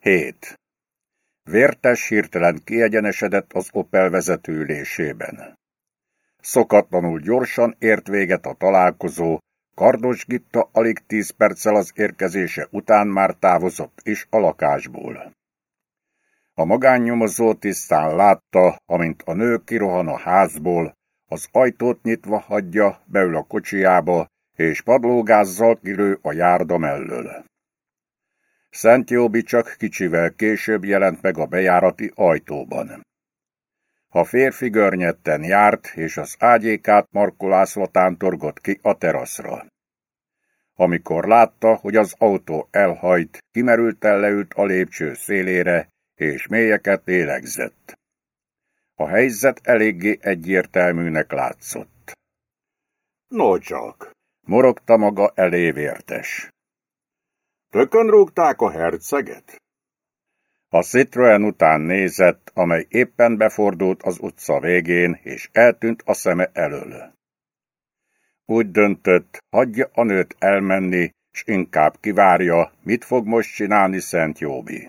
7. Vértes hirtelen kiegyenesedett az Opel vezetőülésében. Szokatlanul gyorsan ért véget a találkozó, Kardos Gitta alig tíz perccel az érkezése után már távozott is a lakásból. A magánnyomozó tisztán látta, amint a nő kirohan a házból, az ajtót nyitva hagyja, beül a kocsiába, és padlógázzal kilő a járda mellől. Szent Jóbi csak kicsivel később jelent meg a bejárati ajtóban. A férfi görnyetten járt, és az ágyékát markolászva tántorgott ki a teraszra. Amikor látta, hogy az autó elhajt, kimerülten leült a lépcső szélére, és mélyeket lélegzett. A helyzet eléggé egyértelműnek látszott. No csak, morogta maga elévértes. Tökön rúgták a herceget? A Citroen után nézett, amely éppen befordult az utca végén, és eltűnt a szeme elől. Úgy döntött, hagyja a nőt elmenni, s inkább kivárja, mit fog most csinálni Szent Jóbi.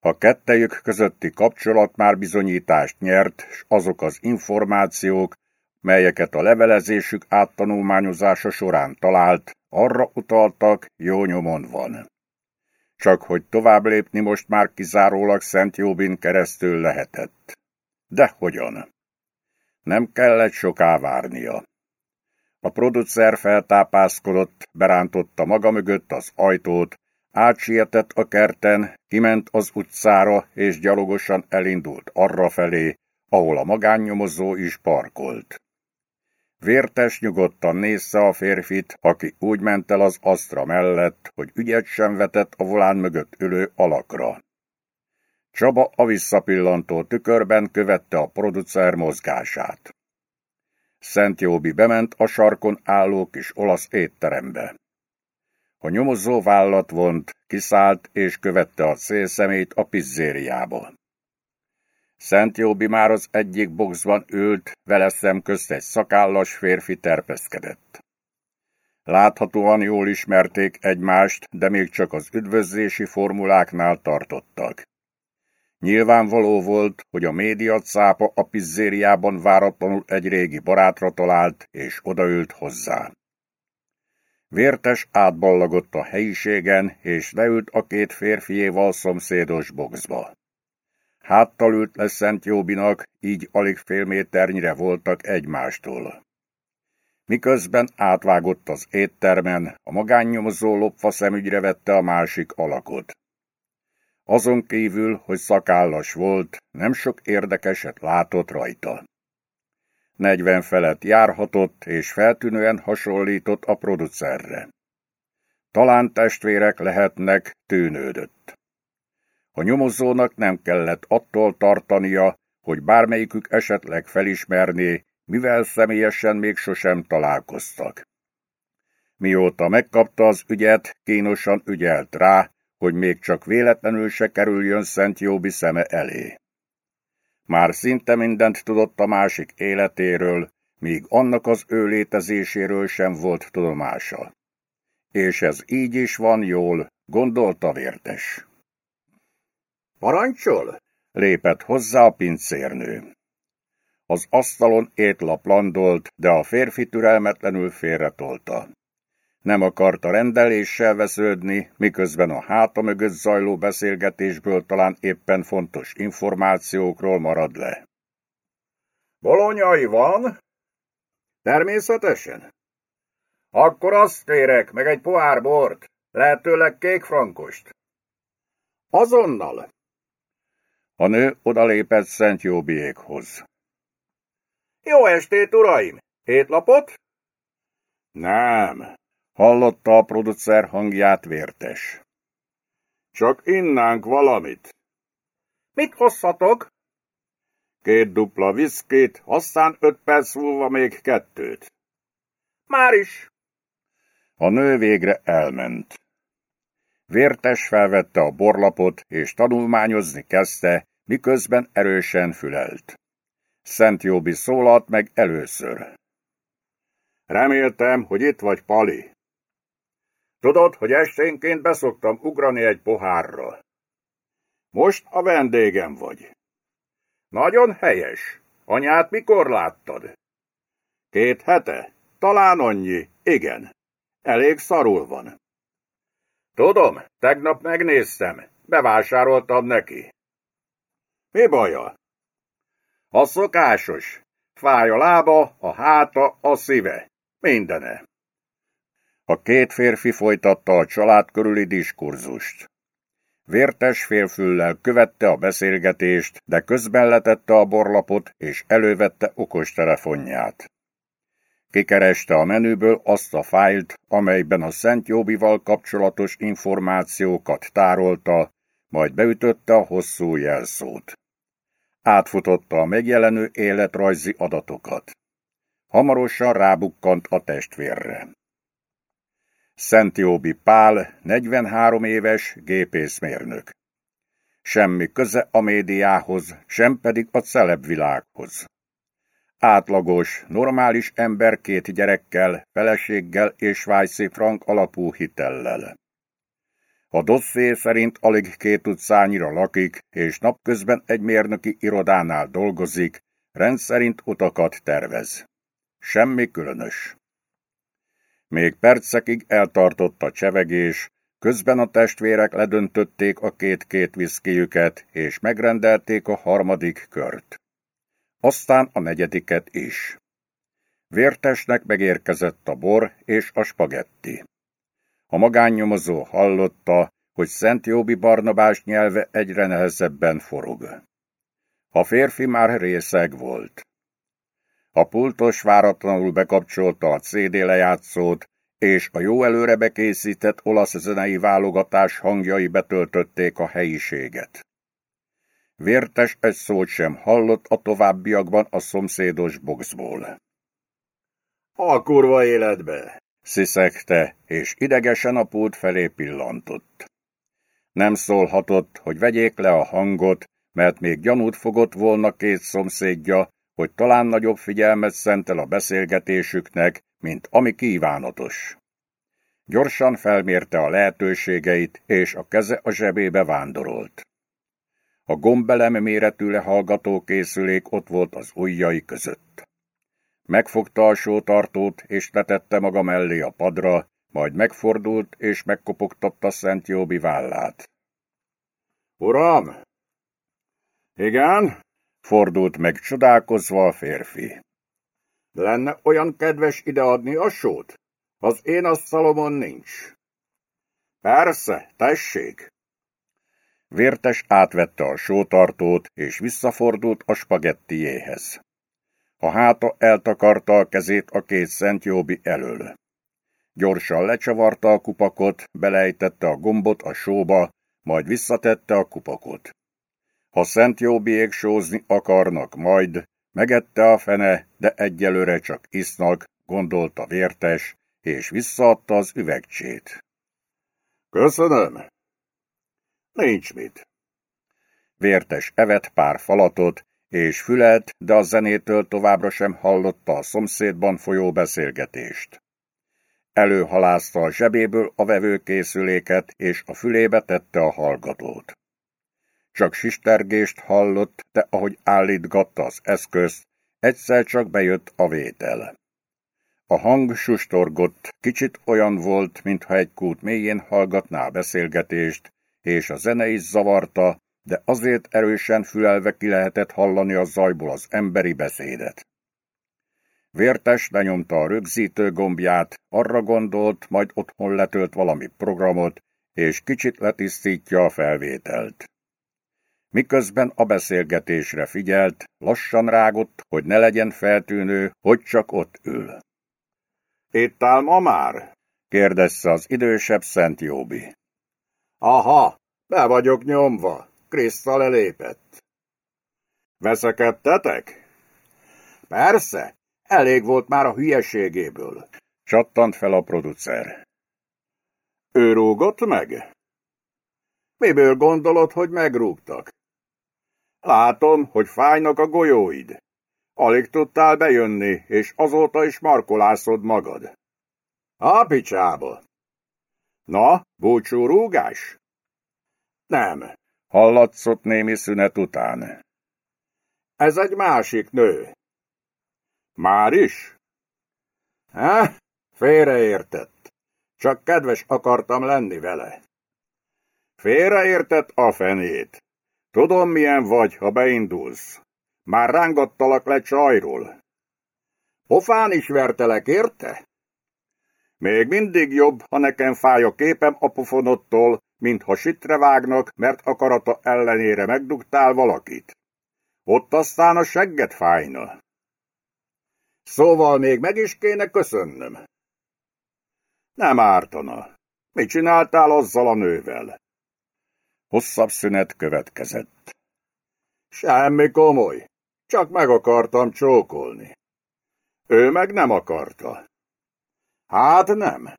A kettejük közötti kapcsolat már bizonyítást nyert, s azok az információk, melyeket a levelezésük áttanulmányozása során talált, arra utaltak, jó nyomon van. Csak hogy tovább lépni most már kizárólag Szent Jóbin keresztül lehetett. De hogyan? Nem kellett soká várnia. A producer feltápászkodott, berántotta maga mögött az ajtót, átsietett a kerten, kiment az utcára, és gyalogosan elindult arra felé, ahol a magánnyomozó is parkolt. Vértes nyugodtan nézze a férfit, aki úgy ment el az asztra mellett, hogy ügyet sem vetett a volán mögött ülő alakra. Csaba a visszapillantó tükörben követte a producer mozgását. Szent Jóbi bement a sarkon álló kis olasz étterembe. A nyomozó vállat vont, kiszállt és követte a célszemét a pizzériába. Szent Jóbi már az egyik boxban ült, vele szemközt egy szakállas férfi terpeszkedett. Láthatóan jól ismerték egymást, de még csak az üdvözlési formuláknál tartottak. Nyilvánvaló volt, hogy a média cápa a pizzériában váratlanul egy régi barátra talált, és odaült hozzá. Vértes átballagott a helyiségen, és leült a két férfiéval szomszédos boxba. Háttal ült le Szent Jóbinak, így alig fél méternyire voltak egymástól. Miközben átvágott az éttermen, a magánnyomozó lopva szemügyre vette a másik alakot. Azon kívül, hogy szakállas volt, nem sok érdekeset látott rajta. Negyven felett járhatott, és feltűnően hasonlított a producerre. Talán testvérek lehetnek, tűnődött. A nyomozónak nem kellett attól tartania, hogy bármelyikük esetleg felismerné, mivel személyesen még sosem találkoztak. Mióta megkapta az ügyet, kínosan ügyelt rá, hogy még csak véletlenül se kerüljön Szent Jóbi szeme elé. Már szinte mindent tudott a másik életéről, míg annak az ő létezéséről sem volt tudomása. És ez így is van jól, gondolta vértes. Parancsol? lépett hozzá a pincérnő. Az asztalon étlap landolt, de a férfi türelmetlenül félretolta. Nem akarta rendeléssel vesződni, miközben a háta mögött zajló beszélgetésből talán éppen fontos információkról marad le. Bolonyai van? Természetesen. Akkor azt kérek, meg egy pohár bort, lehetőleg kék frankost. Azonnal. A nő odalépett Szent Jóbiékhoz. Jó estét, uraim! Étlapot? Nem, hallotta a producer hangját vértes. Csak innánk valamit. Mit hozhatok? Két dupla viszkét, aztán öt perc múlva még kettőt. Már is. A nő végre elment. Vértes felvette a borlapot, és tanulmányozni kezdte, miközben erősen fülelt. Szent Jóbi szólalt meg először. Reméltem, hogy itt vagy, Pali. Tudod, hogy esténként beszoktam ugrani egy pohárra. Most a vendégem vagy. Nagyon helyes. Anyát mikor láttad? Két hete? Talán annyi. Igen. Elég szarul van. Tudom, tegnap megnéztem. Bevásároltam neki. Mi baja? A szokásos. Fáj a lába, a háta, a szíve. Mindene. A két férfi folytatta a család körüli diskurzust. Vértes félfüllel követte a beszélgetést, de közben letette a borlapot, és elővette okostelefonját. Kikereste a menüből azt a fájlt, amelyben a Szent Jóbival kapcsolatos információkat tárolta, majd beütötte a hosszú jelszót. Átfutotta a megjelenő életrajzi adatokat. Hamarosan rábukkant a testvérre. Szent Jóbi Pál, 43 éves gépészmérnök. Semmi köze a médiához, sem pedig a celebvilághoz. Átlagos, normális ember két gyerekkel, feleséggel és svájci frank alapú hitellel. A dosszé szerint alig két utcányira lakik, és napközben egy mérnöki irodánál dolgozik, rendszerint utakat tervez. Semmi különös. Még percekig eltartott a csevegés, közben a testvérek ledöntötték a két-két viszkijüket, és megrendelték a harmadik kört. Aztán a negyediket is. Vértesnek megérkezett a bor és a spagetti. A magánnyomozó hallotta, hogy Szent Jóbi Barnabás nyelve egyre nehezebben forog. A férfi már részeg volt. A pultos váratlanul bekapcsolta a CD lejátszót, és a jó előre bekészített olasz zenei válogatás hangjai betöltötték a helyiséget. Vértes egy szót sem hallott a továbbiakban a szomszédos boxból. A kurva életbe! sziszegte, és idegesen a pult felé pillantott. Nem szólhatott, hogy vegyék le a hangot, mert még gyanút fogott volna két szomszédja, hogy talán nagyobb figyelmet szentel a beszélgetésüknek, mint ami kívánatos. Gyorsan felmérte a lehetőségeit, és a keze a zsebébe vándorolt. A gombelem méretű lehallgatókészülék ott volt az ujjai között. Megfogta a sótartót, és letette maga mellé a padra, majd megfordult, és megkopogtatta Szent Jóbi vállát. Uram! Igen? Fordult meg csodálkozva a férfi. Lenne olyan kedves ideadni a sót? Az én asztalomon nincs. Persze, tessék. Vértes átvette a sótartót, és visszafordult a spagettiéhez. A háta eltakarta a kezét a két Szent Jóbi elől. Gyorsan lecsavarta a kupakot, belejtette a gombot a sóba, majd visszatette a kupakot. Ha Szent Jóbiék sózni akarnak majd, megette a fene, de egyelőre csak isznak, gondolta vértes, és visszaadta az üvegcsét. Köszönöm. Nincs mit. Vértes evett pár falatot, és fülelt, de a zenétől továbbra sem hallotta a szomszédban folyó beszélgetést. Előhalázta a zsebéből a vevőkészüléket, és a fülébe tette a hallgatót. Csak sistergést hallott, de ahogy állítgatta az eszközt, egyszer csak bejött a vétel. A hang sustorgott, kicsit olyan volt, mintha egy kút mélyén hallgatná a beszélgetést, és a zene is zavarta, de azért erősen fülelve ki lehetett hallani a zajból az emberi beszédet. Vértes lenyomta a rögzítő gombját, arra gondolt, majd otthon letölt valami programot, és kicsit letisztítja a felvételt. Miközben a beszélgetésre figyelt, lassan rágott, hogy ne legyen feltűnő, hogy csak ott ül. Itt áll ma már? kérdezte az idősebb Szent Jóbi. Aha, be vagyok nyomva, Krisztal elépett. Veszekedtetek? Persze, elég volt már a hülyeségéből. Csattant fel a producer. Ő rúgott meg? Miből gondolod, hogy megrúgtak? Látom, hogy fájnak a golyóid. Alig tudtál bejönni, és azóta is markolászod magad. A picsába! Na, búcsú rúgás? Nem. Hallatszott némi szünet után. Ez egy másik nő. Már is? Há? Félreértett. Csak kedves akartam lenni vele. Félreértett a fenét. Tudom, milyen vagy, ha beindulsz. Már rángattalak le csajról. Pofán is vertelek, érte? Még mindig jobb, ha nekem fáj a képem a mint ha sitre vágnak, mert akarata ellenére megdugtál valakit. Ott aztán a segget fájna. Szóval még meg is kéne köszönnöm. Nem ártana. Mit csináltál azzal a nővel? Hosszabb szünet következett. Semmi komoly. Csak meg akartam csókolni. Ő meg nem akarta. Hát nem.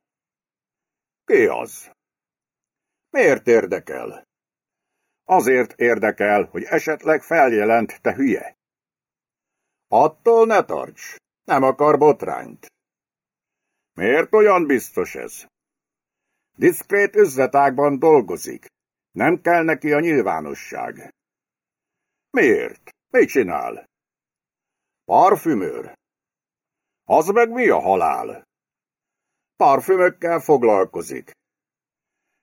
Ki az? Miért érdekel? Azért érdekel, hogy esetleg feljelent, te hülye. Attól ne tarts, nem akar botrányt. Miért olyan biztos ez? Diszkrét üzletágban dolgozik. Nem kell neki a nyilvánosság. Miért? Mit csinál? Parfümőr. Az meg mi a halál? Parfümökkel foglalkozik.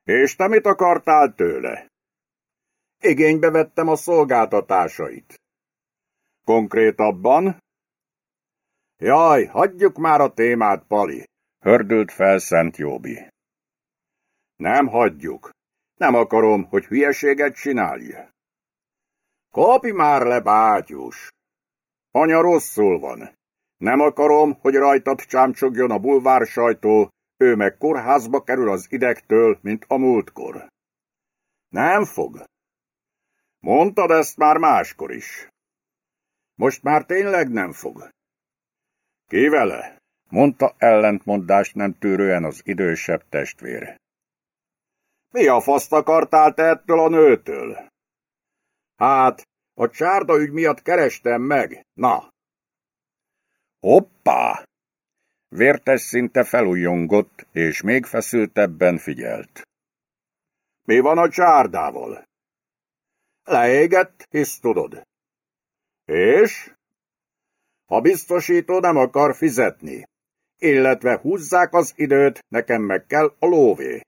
És te mit akartál tőle? Igénybe vettem a szolgáltatásait. Konkrétabban? Jaj, hagyjuk már a témát, Pali, hördült fel Szent Jóbi. Nem hagyjuk. Nem akarom, hogy hülyeséget csinálj. Kapj már le, bátyus! Anya rosszul van. Nem akarom, hogy rajtad csámcsogjon a bulvár sajtó, ő meg kórházba kerül az idegtől, mint a múltkor. Nem fog. Mondtad ezt már máskor is. Most már tényleg nem fog. Ki vele? mondta ellentmondást nem tűrően az idősebb testvér. Mi a faszt akartál te ettől a nőtől? Hát, a csárda ügy miatt kerestem meg, na. Hoppá! Vértes szinte felújongott, és még feszültebben figyelt. Mi van a csárdával? Leégett, hisz tudod. És? A biztosító nem akar fizetni, illetve húzzák az időt, nekem meg kell a lóvé.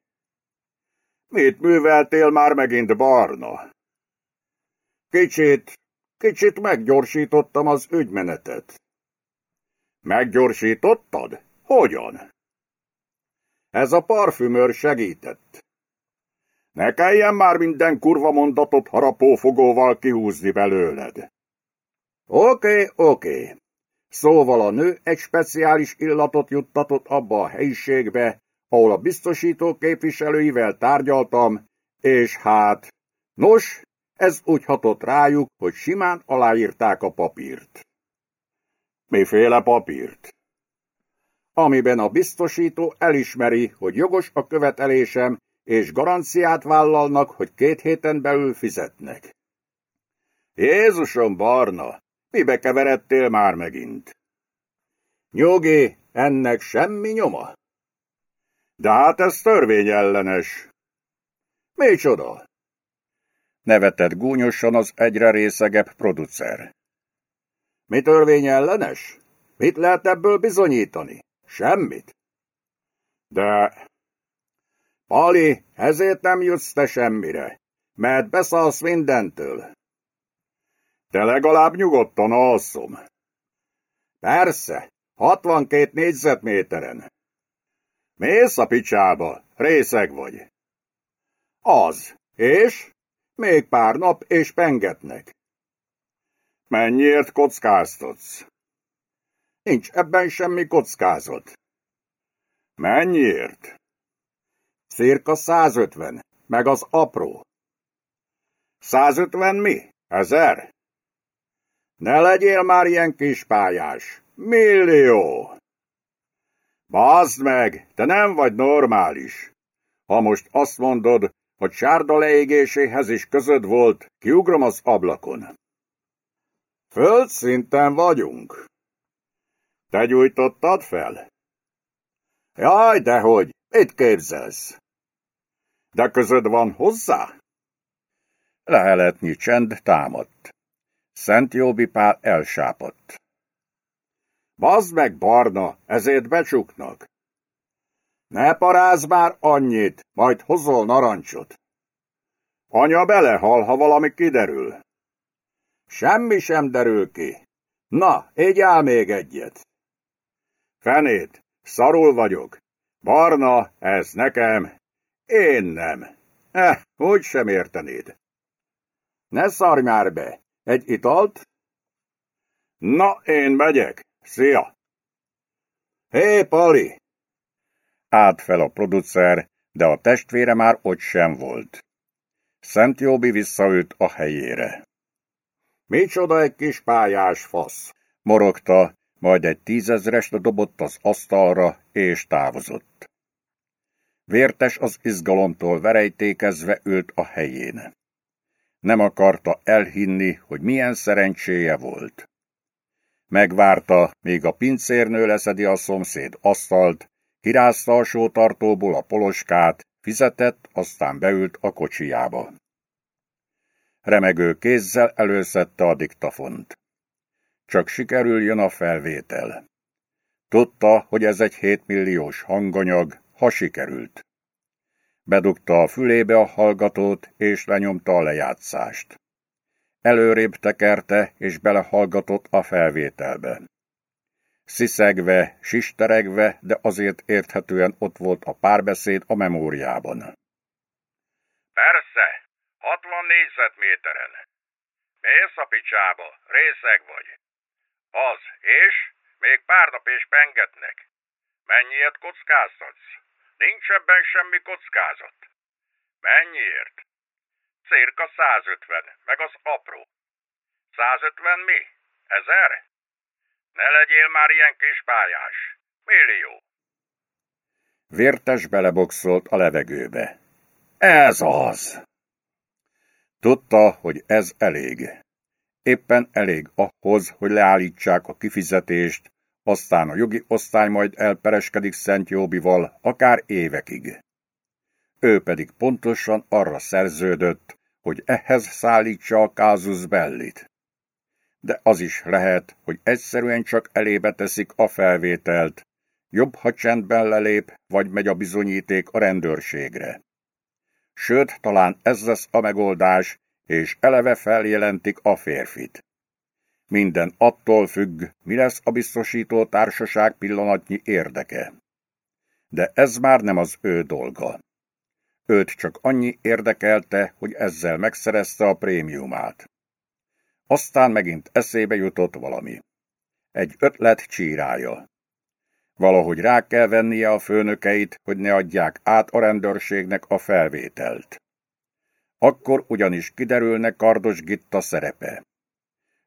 Mit műveltél már megint barna? Kicsit, kicsit meggyorsítottam az ügymenetet. Meggyorsítottad? Hogyan? Ez a parfümőr segített. Ne kelljen már minden kurva mondatot harapófogóval kihúzni belőled. Oké, oké. Szóval a nő egy speciális illatot juttatott abba a helyiségbe, ahol a biztosító képviselőivel tárgyaltam, és hát, nos, ez úgy hatott rájuk, hogy simán aláírták a papírt. Miféle papírt? Amiben a biztosító elismeri, hogy jogos a követelésem, és garanciát vállalnak, hogy két héten belül fizetnek. Jézusom, Barna, mibe keveredtél már megint? Nyugi, ennek semmi nyoma. De hát ez törvényellenes. Micsoda? Nevetett gúnyosan az egyre részegebb producer. Mi törvényellenes? Mit lehet ebből bizonyítani? Semmit. De... Pali, ezért nem jutsz te semmire, mert beszalsz mindentől. Te legalább nyugodtan alszom. Persze, 62 négyzetméteren. Mész a picsába, részeg vagy. Az, és? Még pár nap, és pengetnek. Mennyiért kockáztatsz? Nincs ebben semmi kockázat. Mennyiért? Cirka 150, meg az apró. 150 mi? Ezer? Ne legyél már ilyen kispályás. Millió! Bázd meg, te nem vagy normális. Ha most azt mondod, hogy sárda leégéséhez is közöd volt, kiugrom az ablakon. Földszinten vagyunk. Te gyújtottad fel? Jaj, dehogy, mit képzelsz? De közöd van hozzá? Leheletnyi csend támadt. Szent Jóbi Pál elsápadt. Bazd meg, Barna, ezért becsuknak. Ne paráz már annyit, majd hozol narancsot. Anya belehal, ha valami kiderül. Semmi sem derül ki. Na, így áll még egyet. Fenét, szarul vagyok. Barna, ez nekem. Én nem. Eh, úgy sem értenéd. Ne szarj már be. Egy italt? Na, én megyek. Szia! Hé, Pali! Állt fel a producer, de a testvére már ott sem volt. Szent Jóbi visszaült a helyére. Micsoda egy kis pályás fasz! Morogta, majd egy tízezrest dobott az asztalra, és távozott. Vértes az izgalomtól verejtékezve ült a helyén. Nem akarta elhinni, hogy milyen szerencséje volt. Megvárta, míg a pincérnő leszedi a szomszéd asztalt, kirázta a sótartóból a poloskát, fizetett, aztán beült a kocsijába. Remegő kézzel előszette a diktafont. Csak sikerüljön a felvétel. Tudta, hogy ez egy hétmilliós hanganyag, ha sikerült. Bedugta a fülébe a hallgatót, és lenyomta a lejátszást. Előrébb tekerte, és belehallgatott a felvételbe. Sziszegve, sisteregve, de azért érthetően ott volt a párbeszéd a memóriában. Persze, 60 négyzetméteren. Mész a picsába, részeg vagy. Az, és? Még pár nap és pengetnek. Mennyiért kockáztatsz? Nincs ebben semmi kockázat. Mennyiért? Cirka 150, meg az apró. 150 mi? Ezer? Ne legyél már ilyen kis pályás. Millió. Vértes beleboxolt a levegőbe. Ez az! Tudta, hogy ez elég. Éppen elég ahhoz, hogy leállítsák a kifizetést, aztán a jogi osztály majd elpereskedik Szent Jóbival, akár évekig. Ő pedig pontosan arra szerződött, hogy ehhez szállítsa a kázus bellit. De az is lehet, hogy egyszerűen csak elébe teszik a felvételt, jobb, ha csendben lelép, vagy megy a bizonyíték a rendőrségre. Sőt, talán ez lesz a megoldás, és eleve feljelentik a férfit. Minden attól függ, mi lesz a biztosító társaság pillanatnyi érdeke. De ez már nem az ő dolga. Őt csak annyi érdekelte, hogy ezzel megszerezte a prémiumát. Aztán megint eszébe jutott valami. Egy ötlet csírája. Valahogy rá kell vennie a főnökeit, hogy ne adják át a rendőrségnek a felvételt. Akkor ugyanis kiderülne Kardos Gitta szerepe.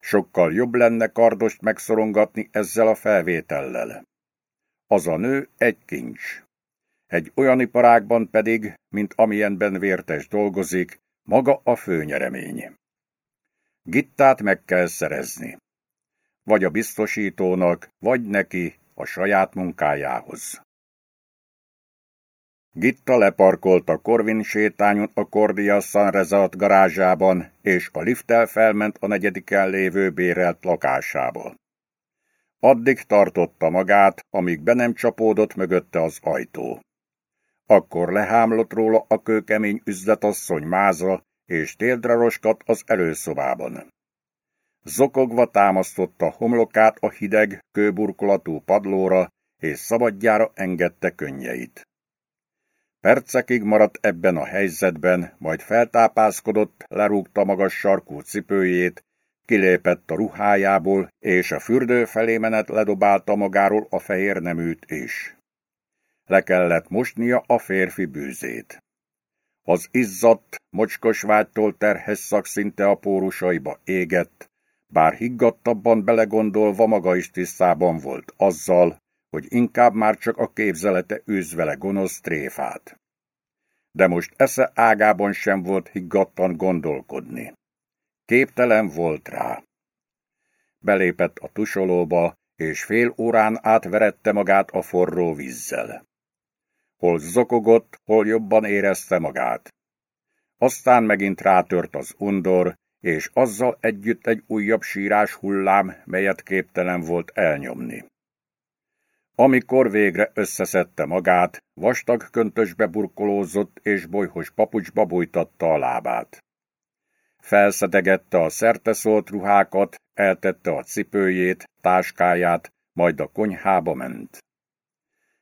Sokkal jobb lenne Kardost megszorongatni ezzel a felvétellel. Az a nő egy kincs. Egy olyan iparágban pedig, mint amilyenben vértes dolgozik, maga a főnyeremény. Gittát meg kell szerezni. Vagy a biztosítónak, vagy neki a saját munkájához. Gitta leparkolt a Korvin sétányon a Cordia San Resort garázsában, és a lifttel felment a negyediken lévő bérelt lakásába. Addig tartotta magát, amíg be nem csapódott mögötte az ajtó. Akkor lehámlott róla a kőkemény üzletasszony máza, és téldre roskat az előszobában. Zokogva támasztotta homlokát a hideg, kőburkolatú padlóra, és szabadjára engedte könnyeit. Percekig maradt ebben a helyzetben, majd feltápászkodott, lerúgta magas sarkú cipőjét, kilépett a ruhájából, és a fürdő felé menet ledobálta magáról a fehér neműt is. Le kellett mosnia a férfi bűzét. Az izzadt, mocskos vágytól terhes szak szinte a pórusaiba égett, bár higgadtabban belegondolva maga is tisztában volt azzal, hogy inkább már csak a képzelete űz vele gonosz tréfát. De most esze ágában sem volt higgadtan gondolkodni. Képtelen volt rá. Belépett a tusolóba, és fél órán átverette magát a forró vízzel. Hol zokogott, hol jobban érezte magát. aztán megint rátört az undor, és azzal együtt egy újabb sírás hullám, melyet képtelen volt elnyomni. Amikor végre összeszedte magát, vastag köntösbe burkolózott és bolyhos papucsba bújtatta a lábát. Felszedegette a szerteszólt ruhákat, eltette a cipőjét, táskáját, majd a konyhába ment.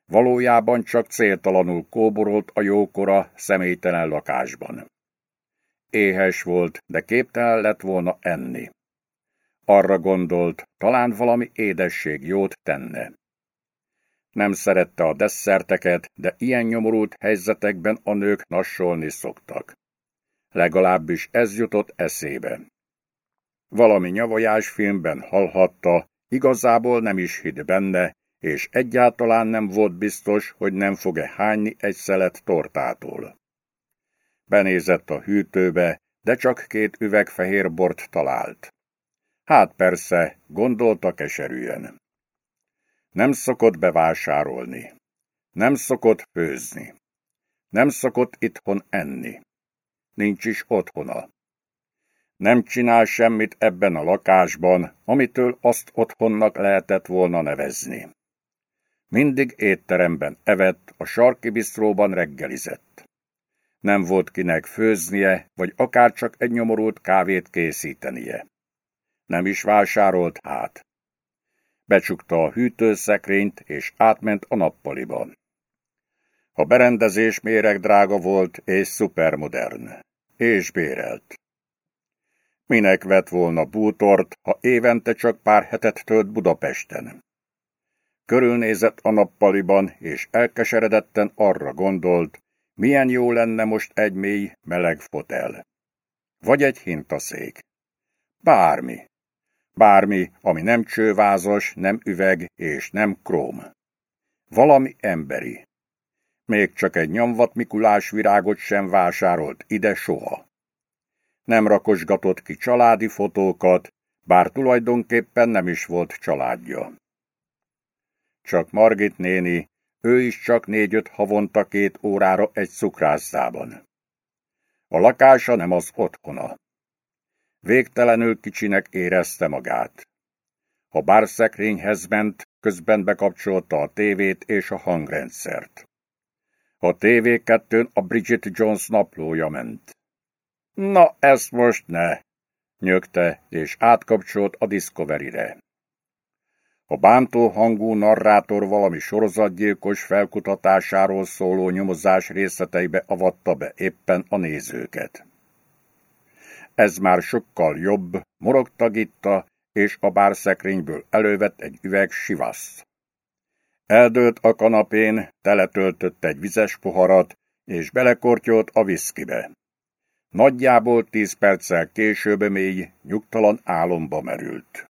Valójában csak céltalanul kóborolt a jókora, személytelen lakásban. Éhes volt, de képtelen lett volna enni. Arra gondolt, talán valami édesség jót tenne. Nem szerette a desszerteket, de ilyen nyomorult helyzetekben a nők nassolni szoktak. Legalábbis ez jutott eszébe. Valami nyavajás filmben hallhatta, igazából nem is hitt benne, és egyáltalán nem volt biztos, hogy nem fog-e hányni egy szelet tortától. Benézett a hűtőbe, de csak két üveg fehér bort talált. Hát persze, gondolta keserűen. Nem szokott bevásárolni. Nem szokott főzni. Nem szokott itthon enni. Nincs is otthona. Nem csinál semmit ebben a lakásban, amitől azt otthonnak lehetett volna nevezni. Mindig étteremben evett, a sarki bisztróban reggelizett. Nem volt kinek főznie, vagy akár csak egy nyomorult kávét készítenie. Nem is vásárolt hát. Becsukta a hűtőszekrényt, és átment a nappaliban. A berendezés méreg drága volt és szupermodern, és bérelt. Minek vett volna bútort, ha évente csak pár hetet tölt Budapesten? Körülnézett a nappaliban, és elkeseredetten arra gondolt, milyen jó lenne most egy mély, meleg fotel. Vagy egy hintaszék. Bármi. Bármi, ami nem csővázos, nem üveg és nem króm. Valami emberi. Még csak egy nyomvat Mikulás virágot sem vásárolt ide soha. Nem rakosgatott ki családi fotókat, bár tulajdonképpen nem is volt családja. Csak Margit néni, ő is csak négy-öt havonta két órára egy cukrászában. A lakása nem az otthona. Végtelenül kicsinek érezte magát. A bárszekrényhez ment, közben bekapcsolta a tévét és a hangrendszert. A TV2-n a Bridget Jones naplója ment. Na, ezt most ne! nyögte, és átkapcsolt a Discovery-re. A bántó hangú narrátor valami sorozatgyilkos felkutatásáról szóló nyomozás részleteibe avatta be éppen a nézőket. Ez már sokkal jobb, morogta Gitta, és a bárszekrényből elővett egy üveg sivaszt. Eldőlt a kanapén, teletöltött egy vizes poharat, és belekortyolt a viszkibe. Nagyjából tíz perccel később mély, nyugtalan álomba merült.